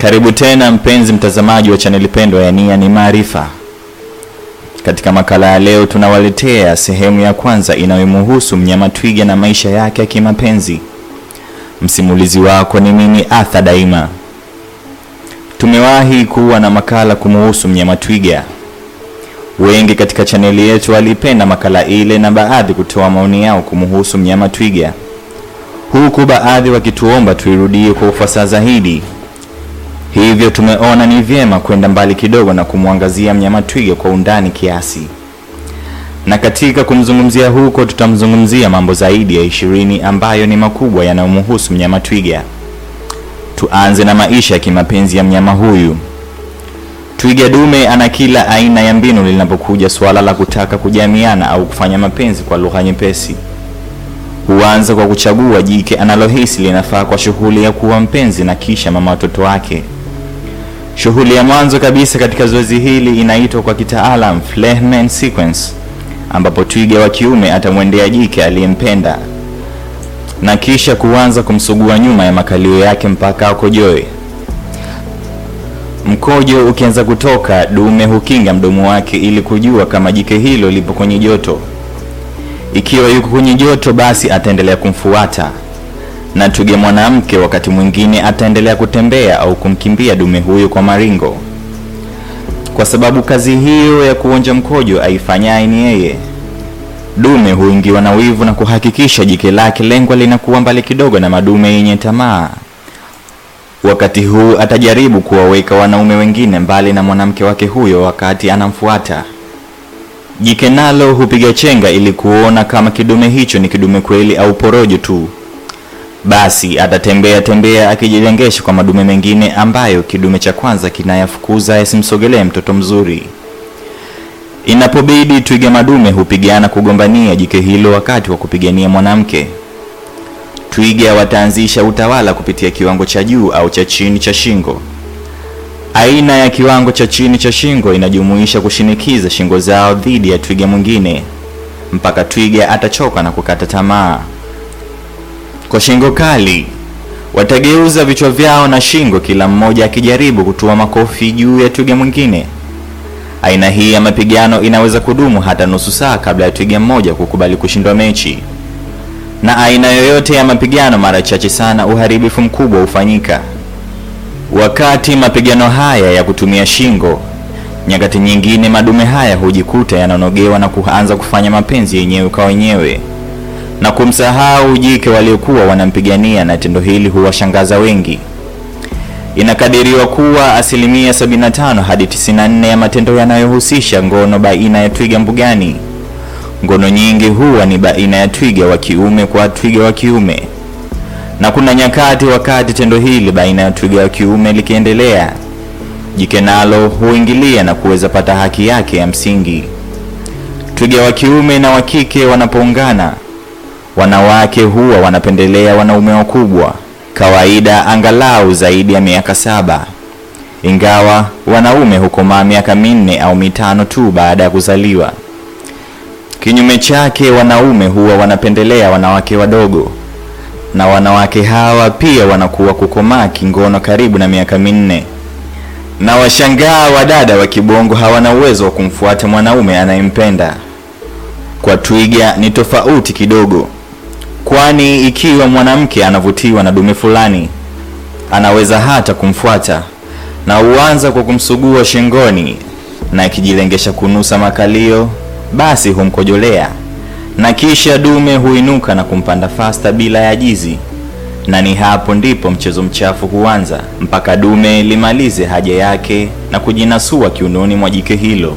Karibu tena mpenzi mtazamaji wa chaneli pendwa ya Nia ni Maarifa. Katika makala ya leo tunawaletea sehemu ya kwanza inayomhusu mnyama twiga na maisha yake ya kimapenzi. Msimulizi wako ni mimi Arthur Daima. Tumewahi kuwa na makala kumuhusu mnyama twiga. Wengi katika chaneli yetu walipenda makala ile na baadhi kutoa maoni yao kumuhusu mnyama twiga, huku baadhi wakituomba tuirudie kwa ufasaha zaidi. Hivyo tumeona ni vyema kwenda mbali kidogo na kumwangazia mnyama twiga kwa undani kiasi, na katika kumzungumzia huko tutamzungumzia mambo zaidi ya ishirini ambayo ni makubwa yanayomhusu mnyama twiga. Tuanze na maisha ya kimapenzi ya mnyama huyu. Twiga dume ana kila aina ya mbinu linapokuja suala la kutaka kujamiana au kufanya mapenzi. Kwa lugha nyepesi, huanza kwa kuchagua jike analohisi linafaa kwa shughuli ya kuwa mpenzi na kisha mama watoto wake. Shughuli ya mwanzo kabisa katika zoezi hili inaitwa kwa kitaalam Flehmen sequence, ambapo twiga wa kiume atamwendea jike aliyempenda na kisha kuanza kumsugua nyuma ya makalio yake mpaka akojoe. Mkojo ukianza kutoka, dume hukinga mdomo wake ili kujua kama jike hilo lipo kwenye joto. Ikiwa yuko kwenye joto, basi ataendelea kumfuata, na twiga mwanamke wakati mwingine ataendelea kutembea au kumkimbia dume huyo kwa maringo, kwa sababu kazi hiyo ya kuonja mkojo aifanyai ni yeye. Dume huingiwa na wivu na kuhakikisha jike lake lengwa linakuwa mbali kidogo na madume yenye tamaa. Wakati huu atajaribu kuwaweka wanaume wengine mbali na mwanamke wake huyo wakati anamfuata. Jike nalo hupiga chenga ili kuona kama kidume hicho ni kidume kweli au porojo tu. Basi atatembea tembea akijilengesha kwa madume mengine ambayo kidume cha kwanza kinayafukuza yasimsogelee mtoto mzuri. Inapobidi, twiga madume hupigana kugombania jike hilo wakati wa kupigania mwanamke. Twiga wataanzisha utawala kupitia kiwango cha juu au cha chini cha shingo. Aina ya kiwango cha chini cha shingo inajumuisha kushinikiza shingo zao dhidi ya twiga mwingine mpaka twiga atachoka na kukata tamaa. Kwa shingo kali, watageuza vichwa vyao na shingo, kila mmoja akijaribu kutua makofi juu ya twiga mwingine. Aina hii ya mapigano inaweza kudumu hata nusu saa kabla ya twiga mmoja kukubali kushindwa mechi na aina yoyote ya mapigano, mara chache sana uharibifu mkubwa hufanyika wakati mapigano haya ya kutumia shingo. Nyakati nyingine madume haya hujikuta yananogewa na kuanza kufanya mapenzi yenyewe kwa wenyewe na kumsahau jike waliokuwa wanampigania, na tendo hili huwashangaza wengi. Inakadiriwa kuwa asilimia 75 hadi 94 ya matendo yanayohusisha ngono baina ya twiga mbugani ngono nyingi huwa ni baina ya twiga wa kiume kwa twiga wa kiume, na kuna nyakati wakati tendo hili baina ya twiga wa kiume likiendelea, jike nalo huingilia na kuweza pata haki yake ya msingi. Twiga wa kiume na wa kike wanapoungana, wanawake huwa wanapendelea wanaume wakubwa, kawaida angalau zaidi ya miaka saba, ingawa wanaume hukomaa miaka minne au mitano tu baada ya kuzaliwa. Kinyume chake, wanaume huwa wanapendelea wanawake wadogo, na wanawake hawa pia wanakuwa kukomaa kingono karibu na miaka minne. Na washangaa wadada wa kibongo hawana uwezo wa kumfuata mwanaume anayempenda. Kwa twiga ni tofauti kidogo, kwani ikiwa mwanamke anavutiwa na dume fulani, anaweza hata kumfuata na huanza kwa kumsugua shingoni, na akijilengesha kunusa makalio basi humkojolea na kisha dume huinuka na kumpanda fasta bila ya jizi, na ni hapo ndipo mchezo mchafu huanza mpaka dume limalize haja yake na kujinasua kiunoni mwa jike hilo.